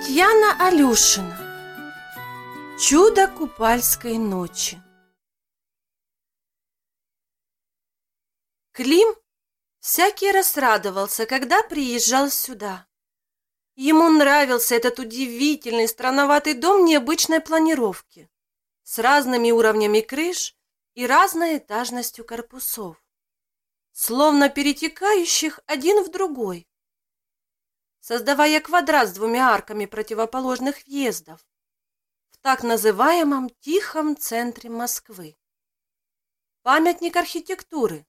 Татьяна Алюшина. Чудо купальской ночи. Клим всякий раз радовался, когда приезжал сюда. Ему нравился этот удивительный странноватый дом необычной планировки с разными уровнями крыш и разной этажностью корпусов, словно перетекающих один в другой создавая квадрат с двумя арками противоположных въездов в так называемом Тихом центре Москвы. Памятник архитектуры,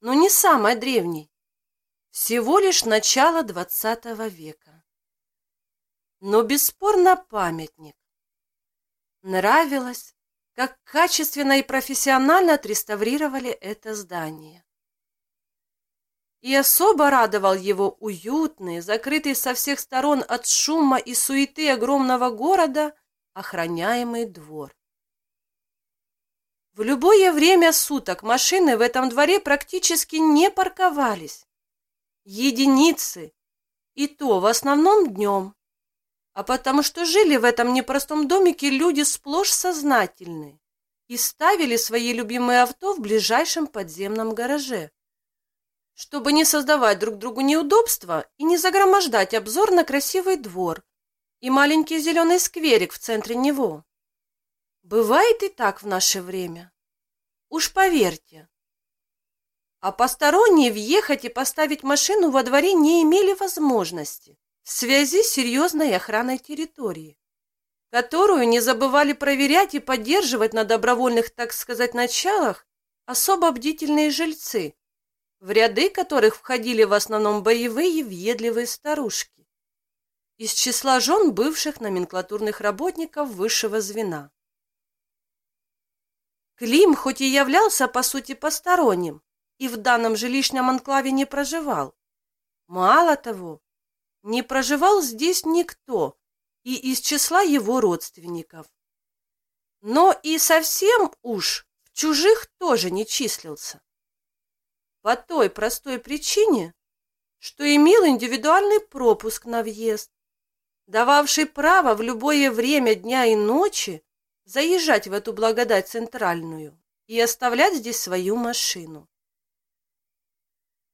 но не самый древний, всего лишь начало XX века. Но бесспорно памятник. Нравилось, как качественно и профессионально отреставрировали это здание и особо радовал его уютный, закрытый со всех сторон от шума и суеты огромного города, охраняемый двор. В любое время суток машины в этом дворе практически не парковались. Единицы, и то в основном днем. А потому что жили в этом непростом домике люди сплошь сознательные и ставили свои любимые авто в ближайшем подземном гараже чтобы не создавать друг другу неудобства и не загромождать обзор на красивый двор и маленький зеленый скверик в центре него. Бывает и так в наше время. Уж поверьте. А посторонние въехать и поставить машину во дворе не имели возможности в связи с серьезной охраной территории, которую не забывали проверять и поддерживать на добровольных, так сказать, началах особо бдительные жильцы, в ряды которых входили в основном боевые въедливые старушки из числа жен бывших номенклатурных работников высшего звена. Клим хоть и являлся по сути посторонним и в данном жилищном анклаве не проживал, мало того, не проживал здесь никто и из числа его родственников. Но и совсем уж в чужих тоже не числился. По той простой причине, что имел индивидуальный пропуск на въезд, дававший право в любое время дня и ночи заезжать в эту благодать центральную и оставлять здесь свою машину.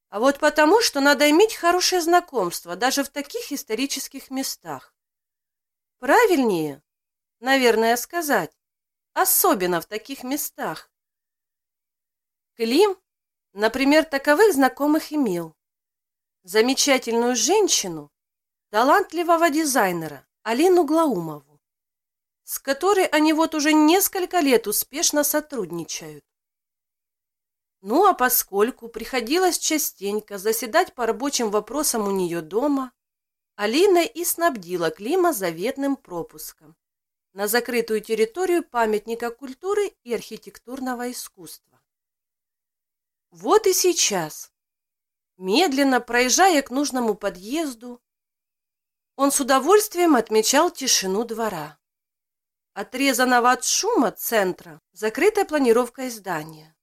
А вот потому, что надо иметь хорошее знакомство даже в таких исторических местах. Правильнее, наверное, сказать, особенно в таких местах. Клим Например, таковых знакомых имел. Замечательную женщину, талантливого дизайнера Алину Глаумову, с которой они вот уже несколько лет успешно сотрудничают. Ну а поскольку приходилось частенько заседать по рабочим вопросам у нее дома, Алина и снабдила Клима заветным пропуском на закрытую территорию памятника культуры и архитектурного искусства. Вот и сейчас, медленно проезжая к нужному подъезду, он с удовольствием отмечал тишину двора, отрезанного от шума центра, закрытой планировкой здания.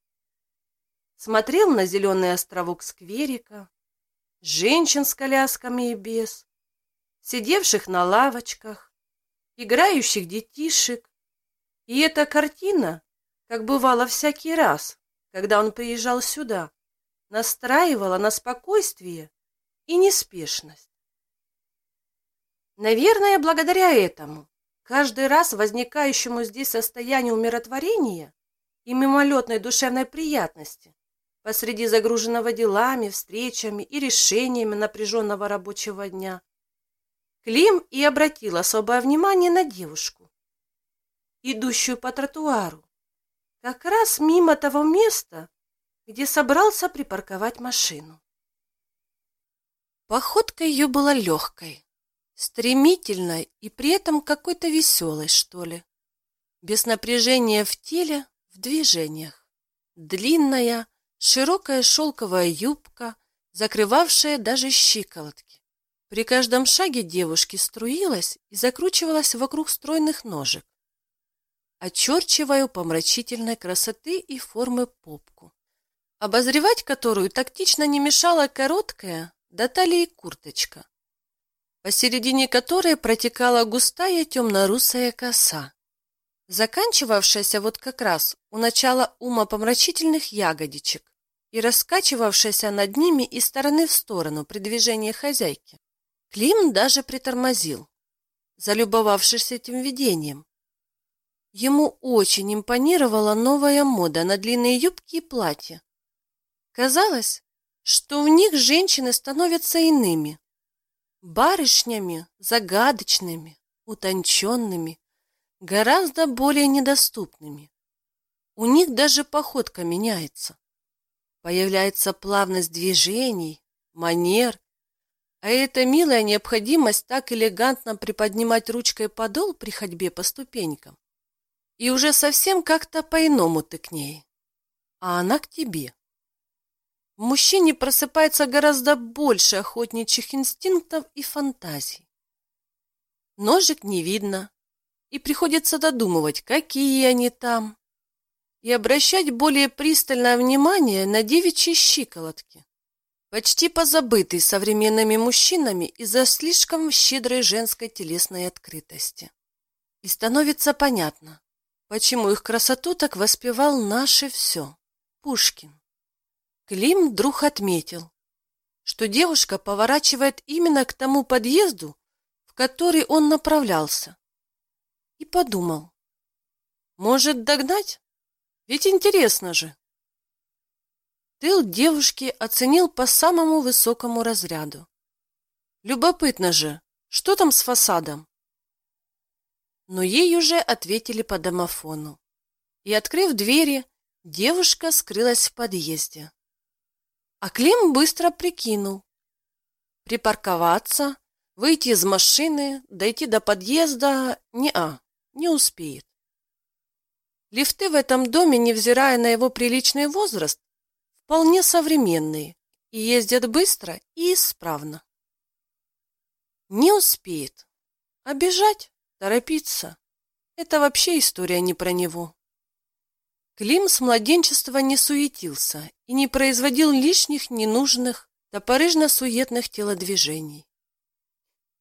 Смотрел на зеленый островок скверика, женщин с колясками и без, сидевших на лавочках, играющих детишек. И эта картина, как бывало всякий раз, когда он приезжал сюда, настраивала на спокойствие и неспешность. Наверное, благодаря этому, каждый раз возникающему здесь состоянию умиротворения и мимолетной душевной приятности посреди загруженного делами, встречами и решениями напряженного рабочего дня, Клим и обратил особое внимание на девушку, идущую по тротуару, как раз мимо того места, где собрался припарковать машину. Походка ее была легкой, стремительной и при этом какой-то веселой, что ли. Без напряжения в теле, в движениях. Длинная, широкая шелковая юбка, закрывавшая даже щиколотки. При каждом шаге девушки струилась и закручивалась вокруг стройных ножек очерчиваю помрачительной красоты и формы попку, обозревать которую тактично не мешала короткая до талии курточка. посередине которой протекала густая темно-русая коса, заканчивавшаяся вот как раз у начала умопомрачительных ягодичек и раскачивавшаяся над ними из стороны в сторону при движении хозяйки. Клим даже притормозил, залюбовавшись этим видением. Ему очень импонировала новая мода на длинные юбки и платья. Казалось, что в них женщины становятся иными, барышнями, загадочными, утонченными, гораздо более недоступными. У них даже походка меняется. Появляется плавность движений, манер, а эта милая необходимость так элегантно приподнимать ручкой подол при ходьбе по ступенькам. И уже совсем как-то по-иному ты к ней, а она к тебе. В мужчине просыпается гораздо больше охотничьих инстинктов и фантазий. Ножик не видно, и приходится додумывать, какие они там, и обращать более пристальное внимание на девичьи щиколотки, почти позабытые современными мужчинами из-за слишком щедрой женской телесной открытости. И становится понятно, почему их красоту так воспевал наше все Пушкин. Клим вдруг отметил, что девушка поворачивает именно к тому подъезду, в который он направлялся, и подумал, может догнать? Ведь интересно же. Тыл девушки оценил по самому высокому разряду. Любопытно же, что там с фасадом? Но ей уже ответили по домофону. И, открыв двери, девушка скрылась в подъезде. А Клим быстро прикинул. Припарковаться, выйти из машины, дойти до подъезда – не-а, не успеет. Лифты в этом доме, невзирая на его приличный возраст, вполне современные и ездят быстро и исправно. Не успеет. А бежать, торопиться – это вообще история не про него. Клим с младенчества не суетился и не производил лишних, ненужных, топорыжно-суетных телодвижений,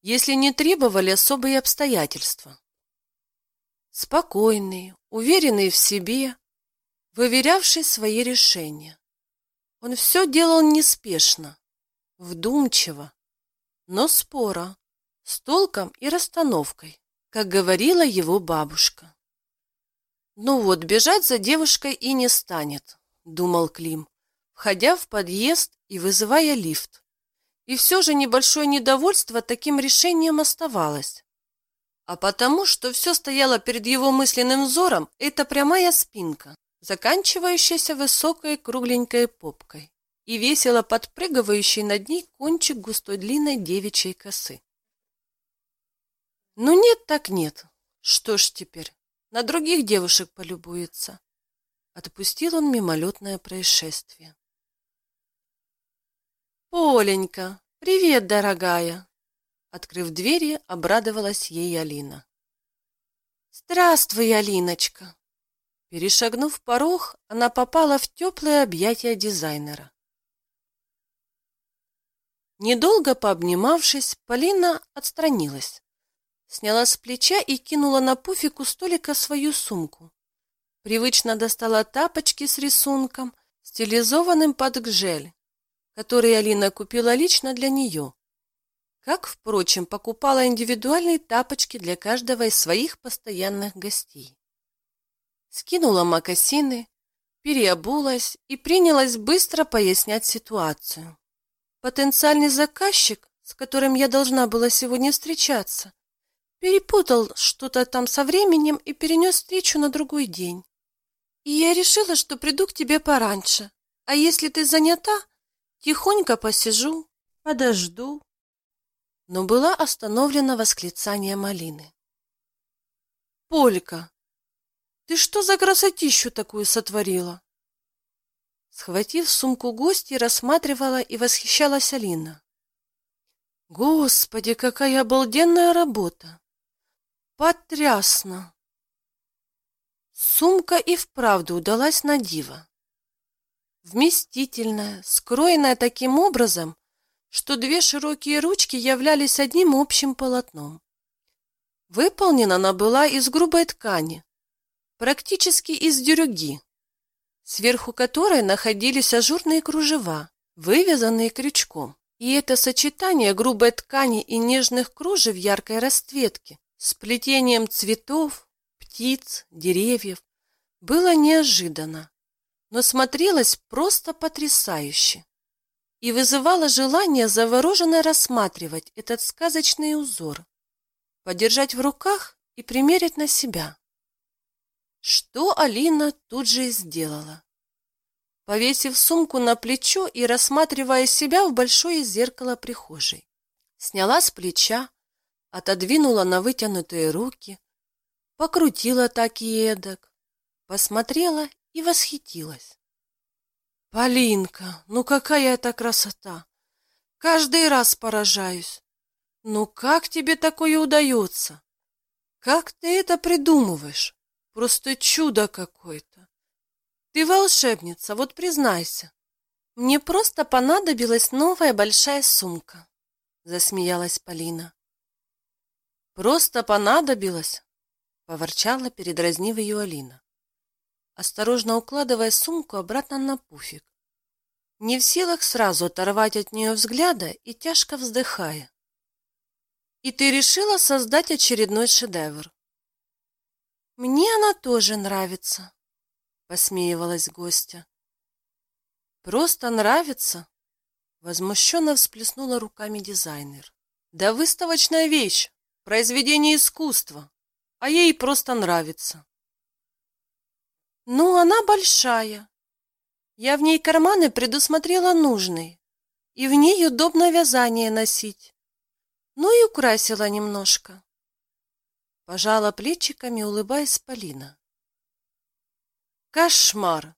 если не требовали особые обстоятельства. Спокойный, уверенный в себе, выверявший свои решения. Он все делал неспешно, вдумчиво, но споро, с толком и расстановкой, как говорила его бабушка. «Ну вот, бежать за девушкой и не станет», — думал Клим, входя в подъезд и вызывая лифт. И все же небольшое недовольство таким решением оставалось. А потому, что все стояло перед его мысленным взором, это прямая спинка, заканчивающаяся высокой кругленькой попкой и весело подпрыгивающий над ней кончик густой длинной девичьей косы. Ну нет так нет. Что ж теперь, на других девушек полюбуется. Отпустил он мимолетное происшествие. «Поленька, привет, дорогая!» Открыв двери, обрадовалась ей Алина. «Здравствуй, Алиночка!» Перешагнув порог, она попала в теплые объятия дизайнера. Недолго пообнимавшись, Полина отстранилась, сняла с плеча и кинула на пуфик у столика свою сумку. Привычно достала тапочки с рисунком, стилизованным под гжель, который Алина купила лично для нее как, впрочем, покупала индивидуальные тапочки для каждого из своих постоянных гостей. Скинула мокасины, переобулась и принялась быстро пояснять ситуацию. Потенциальный заказчик, с которым я должна была сегодня встречаться, перепутал что-то там со временем и перенес встречу на другой день. И я решила, что приду к тебе пораньше. А если ты занята, тихонько посижу, подожду, но была остановлена восклицание малины. «Полька, ты что за красотищу такую сотворила?» Схватив сумку гостей, рассматривала и восхищалась Алина. «Господи, какая обалденная работа! Потрясно!» Сумка и вправду удалась на диво. Вместительная, скроенная таким образом, что две широкие ручки являлись одним общим полотном. Выполнена она была из грубой ткани, практически из дюрюги, сверху которой находились ажурные кружева, вывязанные крючком. И это сочетание грубой ткани и нежных кружев яркой расцветки с плетением цветов, птиц, деревьев было неожиданно, но смотрелось просто потрясающе и вызывало желание завороженно рассматривать этот сказочный узор, подержать в руках и примерить на себя. Что Алина тут же и сделала. Повесив сумку на плечо и рассматривая себя в большое зеркало прихожей, сняла с плеча, отодвинула на вытянутые руки, покрутила так и эдак, посмотрела и восхитилась. «Полинка, ну какая это красота! Каждый раз поражаюсь. Ну как тебе такое удается? Как ты это придумываешь? Просто чудо какое-то! Ты волшебница, вот признайся!» «Мне просто понадобилась новая большая сумка», — засмеялась Полина. «Просто понадобилась?» — поворчала, передразнив ее Алина осторожно укладывая сумку обратно на пуфик. Не в силах сразу оторвать от нее взгляда и тяжко вздыхая. И ты решила создать очередной шедевр. Мне она тоже нравится, посмеивалась гостья. Просто нравится? Возмущенно всплеснула руками дизайнер. Да выставочная вещь, произведение искусства, а ей просто нравится. Ну, она большая. Я в ней карманы предусмотрела нужные, и в ней удобно вязание носить. Ну и украсила немножко. Пожала плечиками, улыбаясь Полина. Кошмар!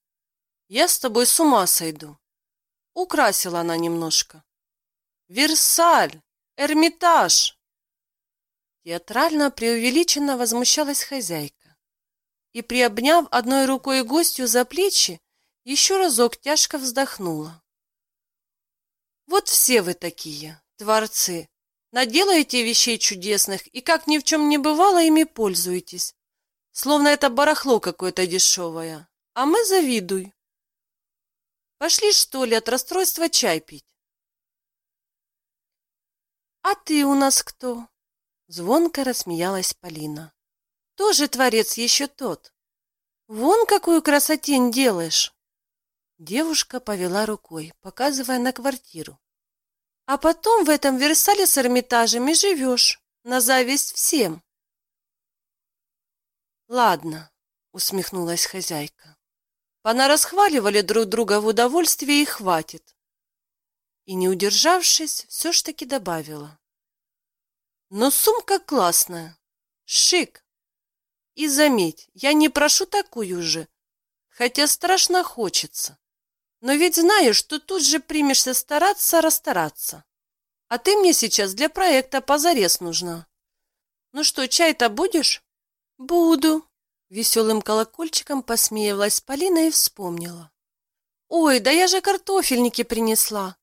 Я с тобой с ума сойду. Украсила она немножко. Версаль! Эрмитаж! Театрально преувеличенно возмущалась хозяйка и, приобняв одной рукой гостью за плечи, еще разок тяжко вздохнула. «Вот все вы такие, творцы, наделаете вещей чудесных и, как ни в чем не бывало, ими пользуетесь, словно это барахло какое-то дешевое, а мы завидуй. Пошли, что ли, от расстройства чай пить?» «А ты у нас кто?» Звонко рассмеялась Полина. Тоже творец еще тот. Вон какую красотень делаешь. Девушка повела рукой, показывая на квартиру. А потом в этом Версале с Эрмитажем живешь, на зависть всем. Ладно, усмехнулась хозяйка. Понарасхваливали друг друга в удовольствие и хватит. И, не удержавшись, все ж таки добавила. Но сумка классная, шик, и заметь, я не прошу такую же, хотя страшно хочется. Но ведь знаю, что тут же примешься стараться расстараться. А ты мне сейчас для проекта позарез нужна. Ну что, чай-то будешь? Буду. Веселым колокольчиком посмеялась Полина и вспомнила. Ой, да я же картофельники принесла.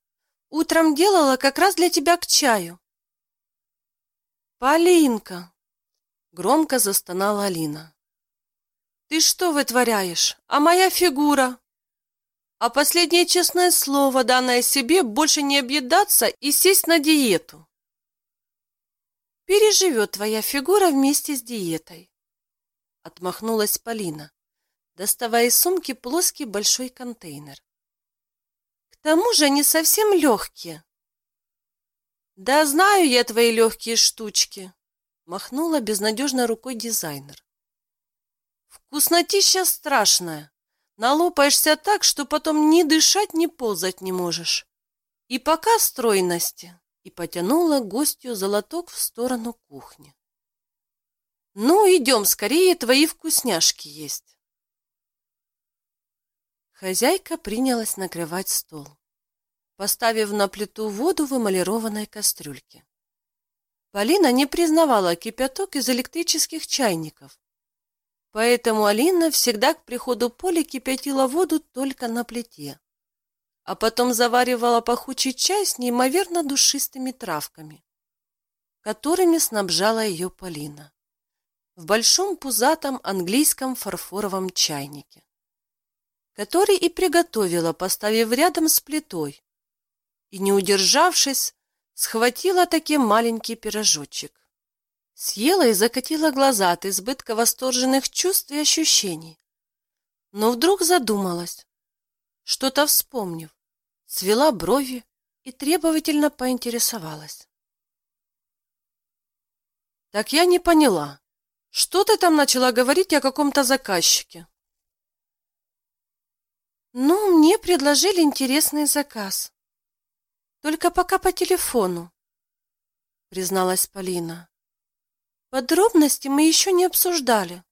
Утром делала как раз для тебя к чаю. Полинка, Громко застонала Алина. «Ты что вытворяешь? А моя фигура?» «А последнее честное слово, данное себе, больше не объедаться и сесть на диету». «Переживет твоя фигура вместе с диетой», — отмахнулась Полина, доставая из сумки плоский большой контейнер. «К тому же они совсем легкие». «Да знаю я твои легкие штучки», Махнула безнадежно рукой дизайнер. Вкуснотища страшная. Налопаешься так, что потом ни дышать, ни ползать не можешь. И пока стройности. И потянула гостью золоток в сторону кухни. Ну, идем скорее, твои вкусняшки есть. Хозяйка принялась накрывать стол, поставив на плиту воду в эмалированной кастрюльке. Полина не признавала кипяток из электрических чайников. Поэтому Алина всегда к приходу Поли кипятила воду только на плите. а потом заваривала пахучий чай с неимоверно душистыми травками, которыми снабжала ее Полина в большом пузатом английском фарфоровом чайнике, который и приготовила, поставив рядом с плитой, и, не удержавшись, схватила таки маленький пирожочек. Съела и закатила глаза от избытка восторженных чувств и ощущений. Но вдруг задумалась, что-то вспомнив, свела брови и требовательно поинтересовалась. «Так я не поняла, что ты там начала говорить о каком-то заказчике?» «Ну, мне предложили интересный заказ. Только пока по телефону», — призналась Полина. «Подробности мы еще не обсуждали».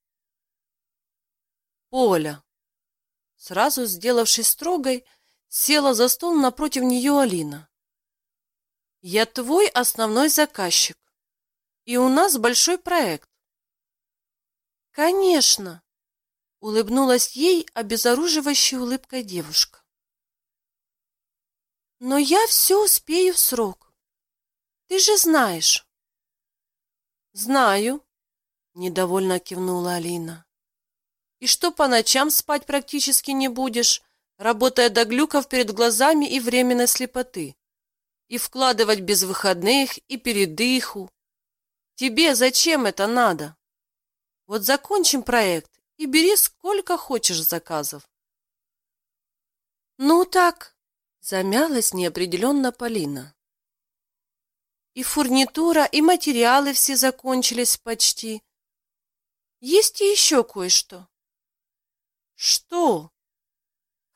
«Поля!» Сразу сделавшись строгой, села за стол напротив нее Алина. «Я твой основной заказчик, и у нас большой проект». «Конечно!» — улыбнулась ей обезоруживающей улыбкой девушка. «Но я все успею в срок. Ты же знаешь». «Знаю», — недовольно кивнула Алина. «И что по ночам спать практически не будешь, работая до глюков перед глазами и временной слепоты, и вкладывать без выходных и передыху. Тебе зачем это надо? Вот закончим проект и бери сколько хочешь заказов». «Ну так», — замялась неопределенно Полина. И фурнитура, и материалы все закончились почти. Есть и еще кое-что. Что?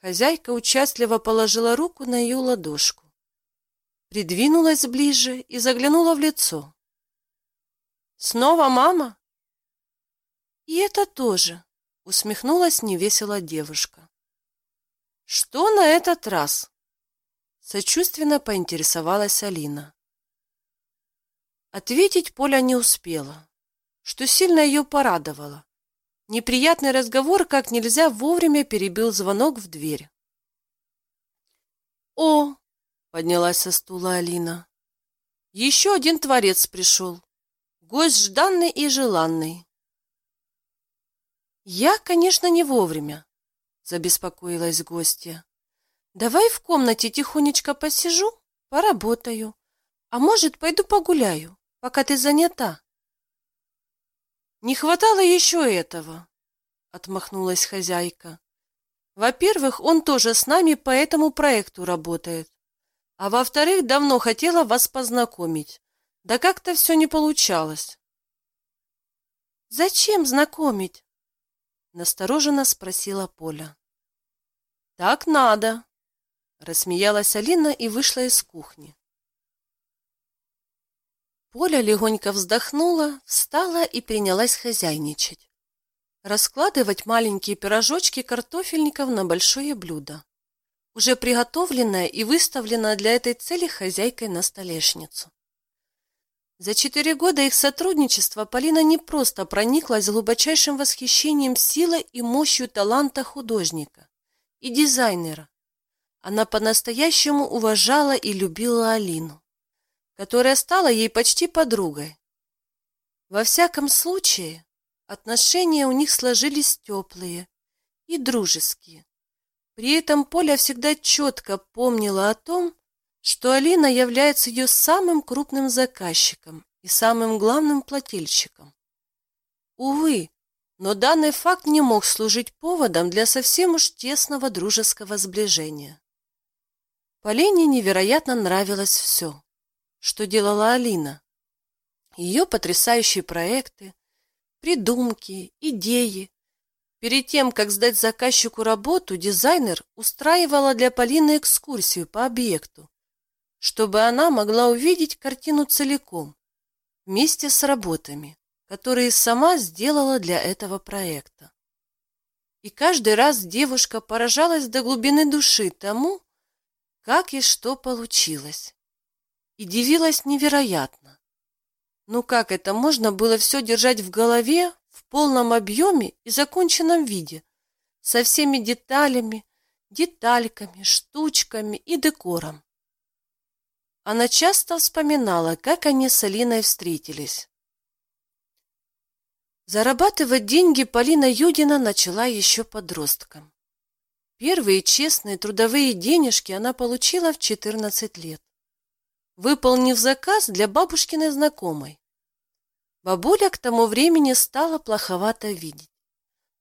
Хозяйка участливо положила руку на ее ладошку, придвинулась ближе и заглянула в лицо. Снова мама? И это тоже, усмехнулась невесело девушка. Что на этот раз? Сочувственно поинтересовалась Алина. Ответить Поля не успела, что сильно ее порадовало. Неприятный разговор как нельзя вовремя перебил звонок в дверь. «О!» — поднялась со стула Алина. «Еще один творец пришел. Гость жданный и желанный». «Я, конечно, не вовремя», — забеспокоилась гостья. «Давай в комнате тихонечко посижу, поработаю, а может, пойду погуляю пока ты занята. Не хватало еще этого, отмахнулась хозяйка. Во-первых, он тоже с нами по этому проекту работает. А во-вторых, давно хотела вас познакомить. Да как-то все не получалось. Зачем знакомить? Настороженно спросила Поля. Так надо, рассмеялась Алина и вышла из кухни. Поля легонько вздохнула, встала и принялась хозяйничать. Раскладывать маленькие пирожочки картофельников на большое блюдо, уже приготовленное и выставленное для этой цели хозяйкой на столешницу. За четыре года их сотрудничества Полина не просто прониклась глубочайшим восхищением силой и мощью таланта художника и дизайнера. Она по-настоящему уважала и любила Алину которая стала ей почти подругой. Во всяком случае, отношения у них сложились теплые и дружеские. При этом Поля всегда четко помнила о том, что Алина является ее самым крупным заказчиком и самым главным плательщиком. Увы, но данный факт не мог служить поводом для совсем уж тесного дружеского сближения. Полине невероятно нравилось все что делала Алина. Ее потрясающие проекты, придумки, идеи. Перед тем, как сдать заказчику работу, дизайнер устраивала для Полины экскурсию по объекту, чтобы она могла увидеть картину целиком, вместе с работами, которые сама сделала для этого проекта. И каждый раз девушка поражалась до глубины души тому, как и что получилось и дивилась невероятно. Ну как это можно было все держать в голове в полном объеме и законченном виде, со всеми деталями, детальками, штучками и декором. Она часто вспоминала, как они с Алиной встретились. Зарабатывать деньги Полина Юдина начала еще подростком. Первые честные трудовые денежки она получила в 14 лет, выполнив заказ для бабушкиной знакомой. Бабуля к тому времени стала плоховато видеть.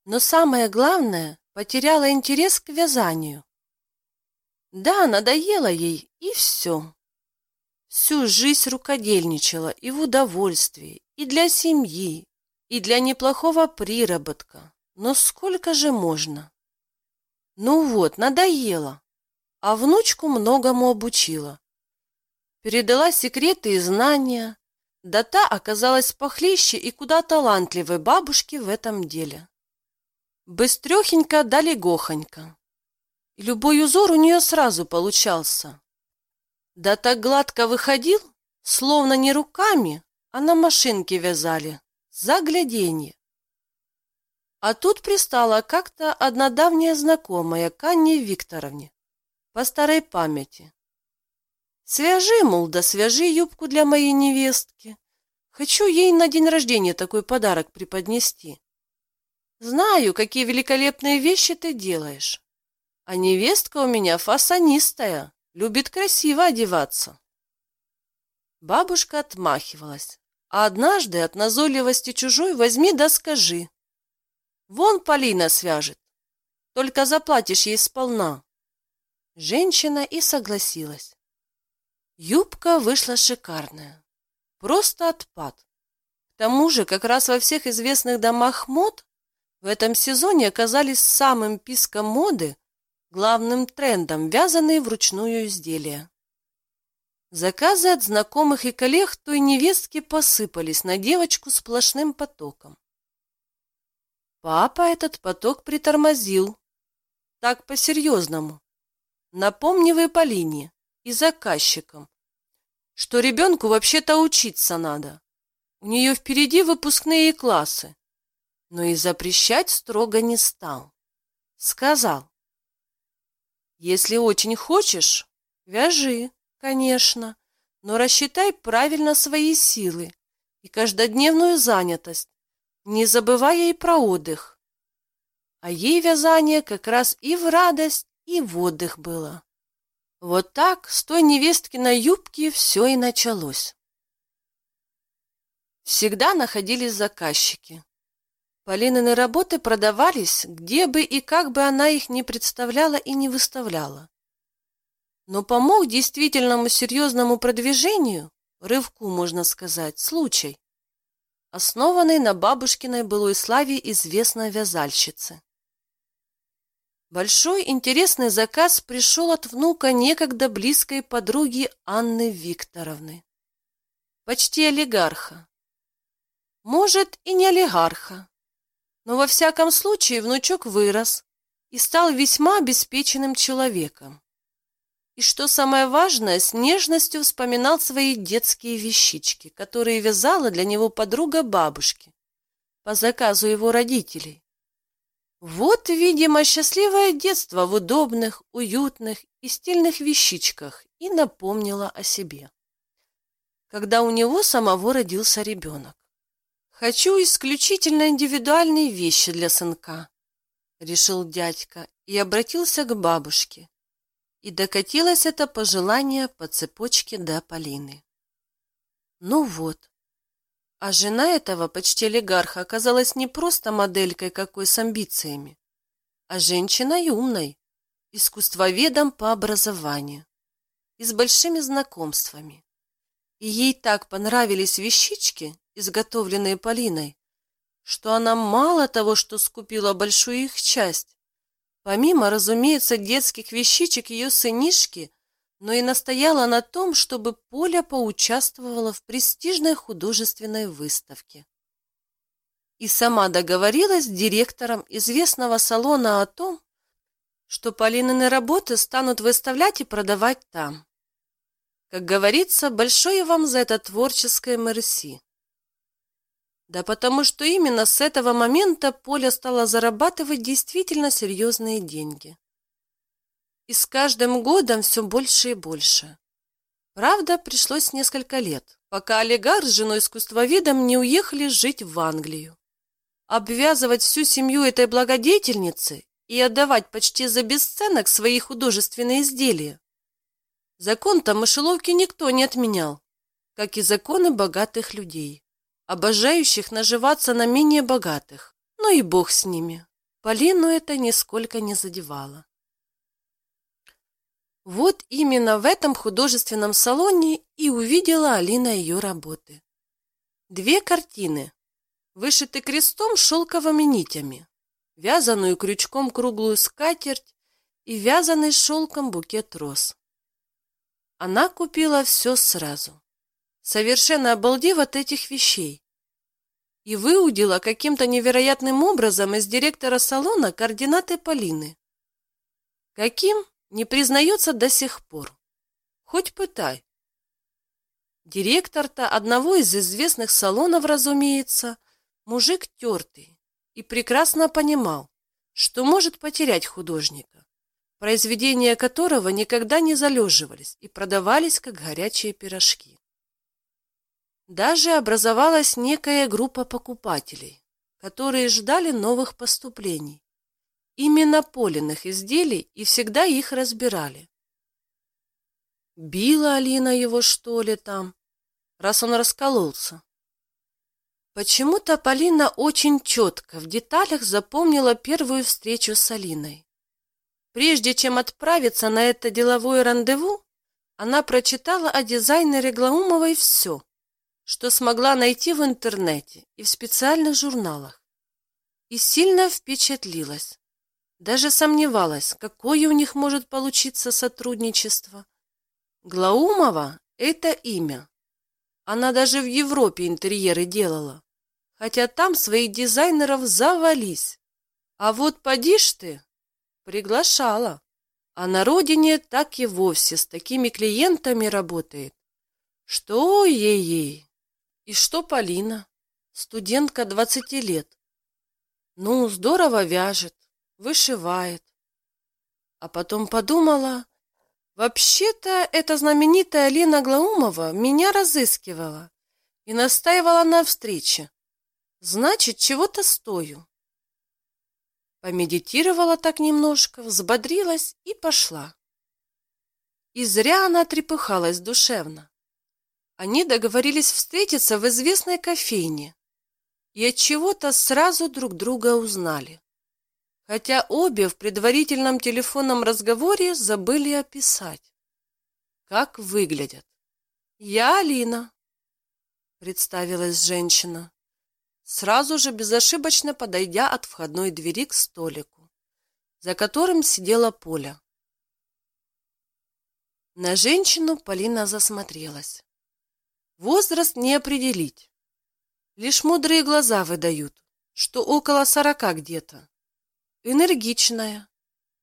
Но самое главное, потеряла интерес к вязанию. Да, надоело ей, и все. Всю жизнь рукодельничала и в удовольствии, и для семьи, и для неплохого приработка. Но сколько же можно? Ну вот, надоело. А внучку многому обучила. Передала секреты и знания, да та оказалась похлеще и куда талантливой бабушки в этом деле. Быстрехенько да легохонько. И любой узор у нее сразу получался. Да так гладко выходил, словно не руками, а на машинке вязали. Загляденье. А тут пристала как-то одна давняя знакомая к Анне Викторовне по старой памяти. Свяжи, мол, да свяжи юбку для моей невестки. Хочу ей на день рождения такой подарок преподнести. Знаю, какие великолепные вещи ты делаешь. А невестка у меня фасонистая, любит красиво одеваться. Бабушка отмахивалась. А однажды от назойливости чужой возьми да скажи. Вон Полина свяжет. Только заплатишь ей сполна. Женщина и согласилась. Юбка вышла шикарная. Просто отпад. К тому же, как раз во всех известных домах мод в этом сезоне оказались самым писком моды, главным трендом вязаные вручную изделия. Заказы от знакомых и коллег той невестки посыпались на девочку сплошным потоком. Папа этот поток притормозил. Так по-серьезному. Напомнивая Полине и заказчикам, что ребенку вообще-то учиться надо. У нее впереди выпускные классы. Но и запрещать строго не стал. Сказал, если очень хочешь, вяжи, конечно, но рассчитай правильно свои силы и каждодневную занятость, не забывая и про отдых. А ей вязание как раз и в радость, и в отдых было. Вот так с той невесткиной юбки все и началось. Всегда находились заказчики. Полинины работы продавались, где бы и как бы она их не представляла и не выставляла. Но помог действительному серьезному продвижению, рывку, можно сказать, случай основанной на бабушкиной былой славе известной вязальщицы. Большой интересный заказ пришел от внука некогда близкой подруги Анны Викторовны. Почти олигарха. Может, и не олигарха. Но во всяком случае внучок вырос и стал весьма обеспеченным человеком и, что самое важное, с нежностью вспоминал свои детские вещички, которые вязала для него подруга бабушки по заказу его родителей. Вот, видимо, счастливое детство в удобных, уютных и стильных вещичках и напомнила о себе. Когда у него самого родился ребенок. «Хочу исключительно индивидуальные вещи для сынка», — решил дядька и обратился к бабушке. И докатилось это пожелание по цепочке до Полины. Ну вот. А жена этого почти олигарха оказалась не просто моделькой какой с амбициями, а женщиной умной, искусствоведом по образованию и с большими знакомствами. И ей так понравились вещички, изготовленные Полиной, что она мало того, что скупила большую их часть, Помимо, разумеется, детских вещичек ее сынишки, но и настояла на том, чтобы Поля поучаствовала в престижной художественной выставке. И сама договорилась с директором известного салона о том, что Полинины работы станут выставлять и продавать там. Как говорится, большое вам за это творческое мерси. Да потому что именно с этого момента Поля стала зарабатывать действительно серьезные деньги. И с каждым годом все больше и больше. Правда, пришлось несколько лет, пока олигарх с женой-искусствовидом не уехали жить в Англию. Обвязывать всю семью этой благодетельницы и отдавать почти за бесценок свои художественные изделия. Закон-то мышеловки никто не отменял, как и законы богатых людей, обожающих наживаться на менее богатых. Ну и бог с ними. Полину это нисколько не задевало. Вот именно в этом художественном салоне и увидела Алина ее работы. Две картины, вышиты крестом шелковыми нитями, вязаную крючком круглую скатерть и вязаный шелком букет роз. Она купила все сразу, совершенно обалдев от этих вещей, и выудила каким-то невероятным образом из директора салона координаты Полины. Каким? не признается до сих пор. Хоть пытай. Директор-то одного из известных салонов, разумеется, мужик тертый, и прекрасно понимал, что может потерять художника, произведения которого никогда не залеживались и продавались, как горячие пирожки. Даже образовалась некая группа покупателей, которые ждали новых поступлений именно поленных изделий и всегда их разбирали. Била Алина его, что ли, там, раз он раскололся. Почему-то Полина очень четко в деталях запомнила первую встречу с Алиной. Прежде чем отправиться на это деловое рандеву, она прочитала о дизайнере Глаумовой все, что смогла найти в интернете и в специальных журналах, и сильно впечатлилась. Даже сомневалась, какое у них может получиться сотрудничество. Глаумова — это имя. Она даже в Европе интерьеры делала. Хотя там своих дизайнеров завались. А вот поди ты, приглашала. А на родине так и вовсе с такими клиентами работает. Что ей-ей? И что Полина? Студентка двадцати лет. Ну, здорово вяжет вышивает. А потом подумала, вообще-то эта знаменитая Лена Глаумова меня разыскивала и настаивала на встрече. Значит, чего-то стою. Помедитировала так немножко, взбодрилась и пошла. И зря она трепыхалась душевно. Они договорились встретиться в известной кофейне и от чего-то сразу друг друга узнали хотя обе в предварительном телефонном разговоре забыли описать, как выглядят. «Я Алина», — представилась женщина, сразу же безошибочно подойдя от входной двери к столику, за которым сидела Поля. На женщину Полина засмотрелась. Возраст не определить. Лишь мудрые глаза выдают, что около сорока где-то. Энергичная,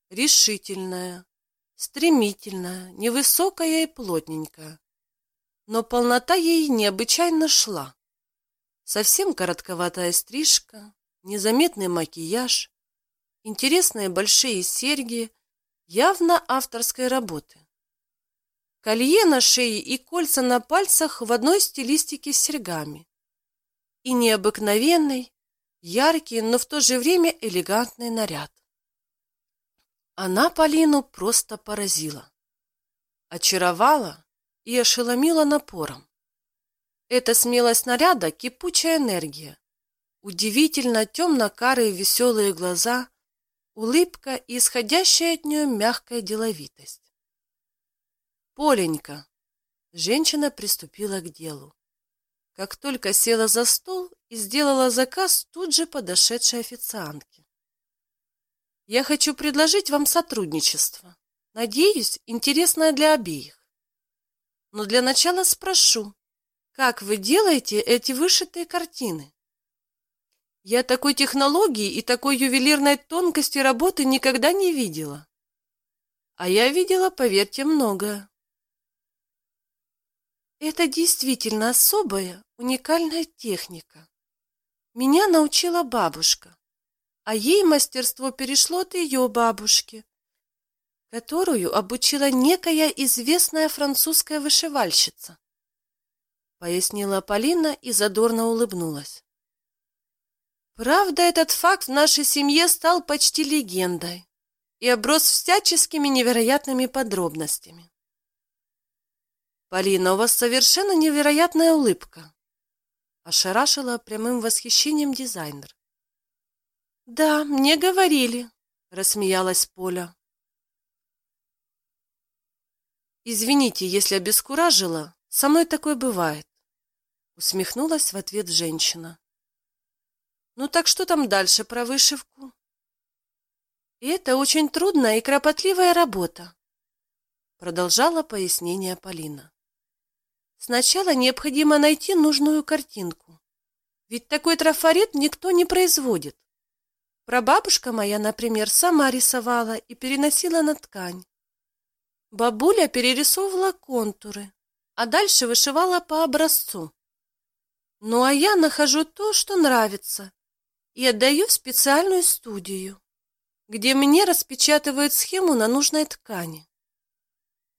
решительная, стремительная, невысокая и плотненькая. Но полнота ей необычайно шла. Совсем коротковатая стрижка, незаметный макияж, интересные большие серьги, явно авторской работы. Колье на шее и кольца на пальцах в одной стилистике с серьгами. И необыкновенный, яркий, но в то же время элегантный наряд. Она Полину просто поразила, очаровала и ошеломила напором. Эта смелость наряда — кипучая энергия, удивительно темно-карые веселые глаза, улыбка и исходящая от нее мягкая деловитость. «Поленька!» Женщина приступила к делу. Как только села за стол и сделала заказ тут же подошедшей официантке. «Я хочу предложить вам сотрудничество. Надеюсь, интересное для обеих. Но для начала спрошу, как вы делаете эти вышитые картины? Я такой технологии и такой ювелирной тонкости работы никогда не видела. А я видела, поверьте, многое. Это действительно особая, уникальная техника. Меня научила бабушка, а ей мастерство перешло от ее бабушки. которую обучила некая известная французская вышивальщица, пояснила Полина и задорно улыбнулась. Правда, этот факт в нашей семье стал почти легендой и оброс всяческими невероятными подробностями. «Полина, у вас совершенно невероятная улыбка!» Ошарашила прямым восхищением дизайнер. «Да, мне говорили», — рассмеялась Поля. «Извините, если обескуражила, со мной такое бывает», — усмехнулась в ответ женщина. «Ну так что там дальше про вышивку?» И «Это очень трудная и кропотливая работа», — продолжала пояснение Полина. «Сначала необходимо найти нужную картинку, ведь такой трафарет никто не производит. Прабабушка моя, например, сама рисовала и переносила на ткань. Бабуля перерисовывала контуры, а дальше вышивала по образцу. Ну а я нахожу то, что нравится, и отдаю в специальную студию, где мне распечатывают схему на нужной ткани.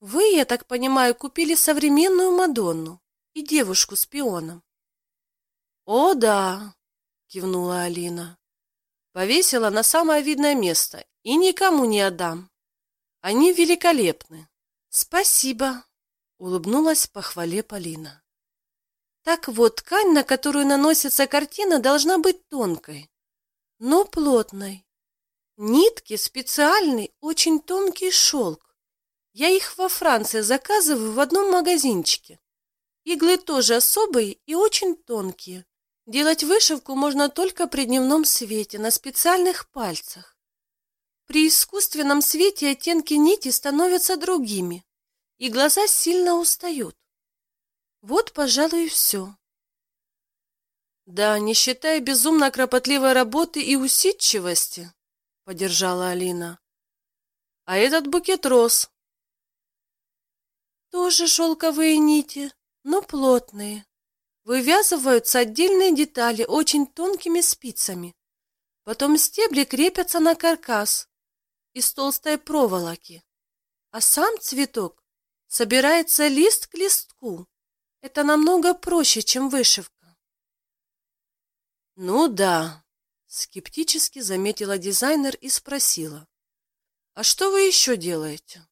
Вы, я так понимаю, купили современную Мадонну и девушку с пионом. О, да, кивнула Алина. Повесила на самое видное место и никому не отдам. Они великолепны. Спасибо, улыбнулась по хвале Полина. Так вот, ткань, на которую наносится картина, должна быть тонкой, но плотной. Нитки специальный, очень тонкий шелк. Я их во Франции заказываю в одном магазинчике. Иглы тоже особые и очень тонкие. Делать вышивку можно только при дневном свете, на специальных пальцах. При искусственном свете оттенки нити становятся другими, и глаза сильно устают. Вот, пожалуй, и все. Да, не считая безумно кропотливой работы и усидчивости, поддержала Алина. А этот букет роз? Тоже шелковые нити, но плотные. Вывязываются отдельные детали очень тонкими спицами. Потом стебли крепятся на каркас, из толстой проволоки. А сам цветок собирается лист к листку. Это намного проще, чем вышивка. Ну да, скептически заметила дизайнер и спросила. А что вы еще делаете?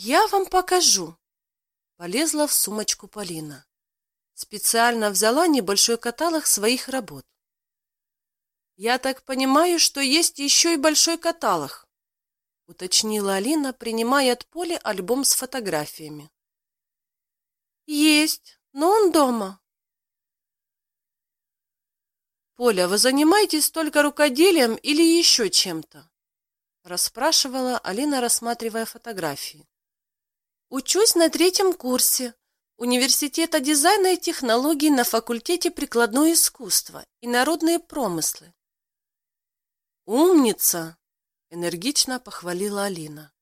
Я вам покажу. Полезла в сумочку Полина. Специально взяла небольшой каталог своих работ. «Я так понимаю, что есть еще и большой каталог», — уточнила Алина, принимая от Поли альбом с фотографиями. «Есть, но он дома». «Поля, вы занимаетесь только рукоделием или еще чем-то?» — расспрашивала Алина, рассматривая фотографии. «Учусь на третьем курсе Университета дизайна и технологий на факультете прикладное искусство и народные промыслы. «Умница!» — энергично похвалила Алина.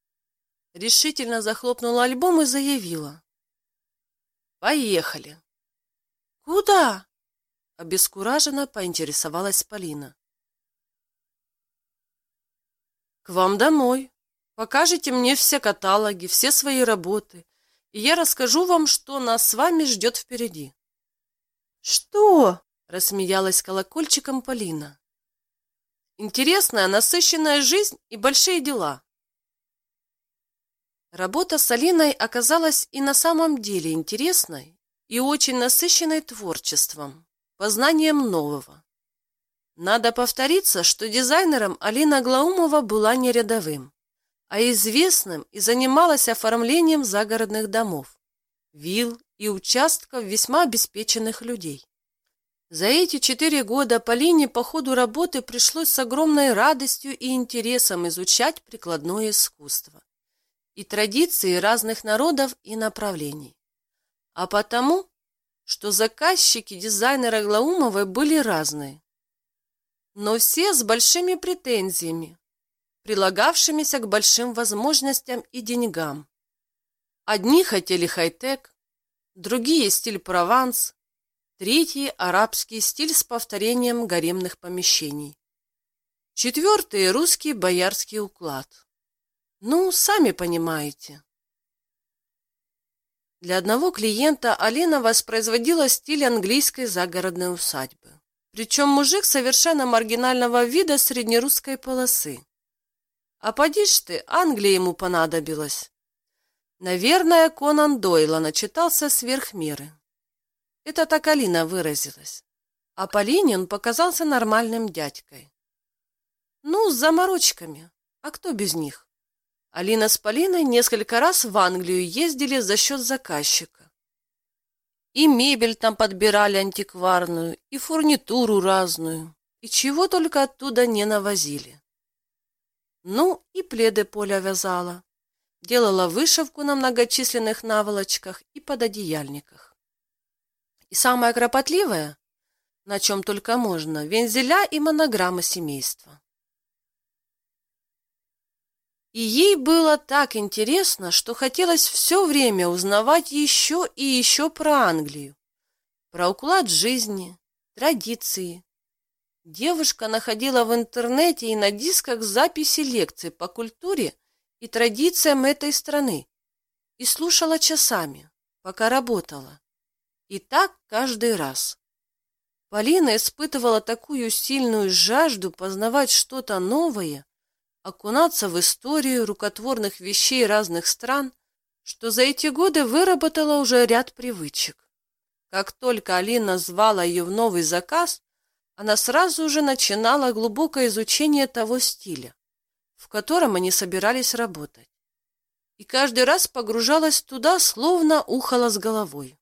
Решительно захлопнула альбом и заявила. «Поехали!» «Куда?» — обескураженно поинтересовалась Полина. «К вам домой. Покажите мне все каталоги, все свои работы, и я расскажу вам, что нас с вами ждет впереди». «Что?» — рассмеялась колокольчиком Полина. Интересная, насыщенная жизнь и большие дела. Работа с Алиной оказалась и на самом деле интересной и очень насыщенной творчеством, познанием нового. Надо повториться, что дизайнером Алина Глаумова была не рядовым, а известным и занималась оформлением загородных домов, вилл и участков весьма обеспеченных людей. За эти четыре года Полине по ходу работы пришлось с огромной радостью и интересом изучать прикладное искусство и традиции разных народов и направлений. А потому, что заказчики дизайнера Глаумовой были разные, но все с большими претензиями, прилагавшимися к большим возможностям и деньгам. Одни хотели хай-тек, другие стиль Прованс, Третий – арабский стиль с повторением гаремных помещений. Четвертый – русский боярский уклад. Ну, сами понимаете. Для одного клиента Алина воспроизводила стиль английской загородной усадьбы. Причем мужик совершенно маргинального вида среднерусской полосы. А поди ж ты, Англия ему понадобилась. Наверное, Конан Дойла начитался сверх меры. Это так Алина выразилась. А Полине он показался нормальным дядькой. Ну, с заморочками. А кто без них? Алина с Полиной несколько раз в Англию ездили за счет заказчика. И мебель там подбирали антикварную, и фурнитуру разную, и чего только оттуда не навозили. Ну, и пледы Поля вязала, делала вышивку на многочисленных наволочках и пододеяльниках. И самое кропотливое, на чем только можно, вензеля и монограммы семейства. И ей было так интересно, что хотелось все время узнавать еще и еще про Англию, про уклад жизни, традиции. Девушка находила в интернете и на дисках записи лекций по культуре и традициям этой страны и слушала часами, пока работала. И так каждый раз. Полина испытывала такую сильную жажду познавать что-то новое, окунаться в историю рукотворных вещей разных стран, что за эти годы выработала уже ряд привычек. Как только Алина звала ее в новый заказ, она сразу же начинала глубокое изучение того стиля, в котором они собирались работать. И каждый раз погружалась туда, словно ухала с головой.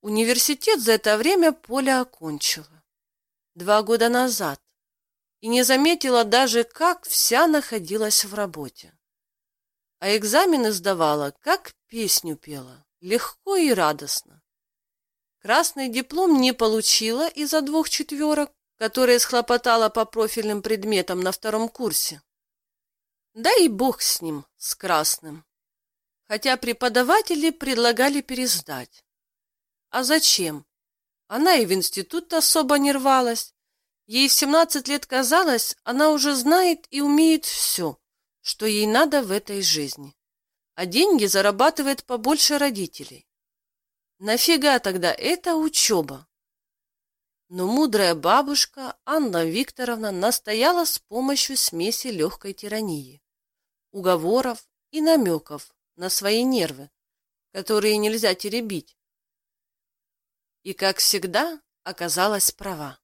Университет за это время Поля окончила. Два года назад, и не заметила даже, как вся находилась в работе. А экзамены сдавала, как песню пела, легко и радостно. Красный диплом не получила из-за двух четверок, которые схлопотала по профильным предметам на втором курсе. Да и бог с ним, с красным. Хотя преподаватели предлагали пересдать. А зачем? Она и в институт особо не рвалась, Ей в 17 лет казалось, она уже знает и умеет все, что ей надо в этой жизни. А деньги зарабатывает побольше родителей. Нафига тогда эта учеба? Но мудрая бабушка Анна Викторовна настояла с помощью смеси легкой тирании, уговоров и намеков на свои нервы, которые нельзя теребить. И, как всегда, оказалась права.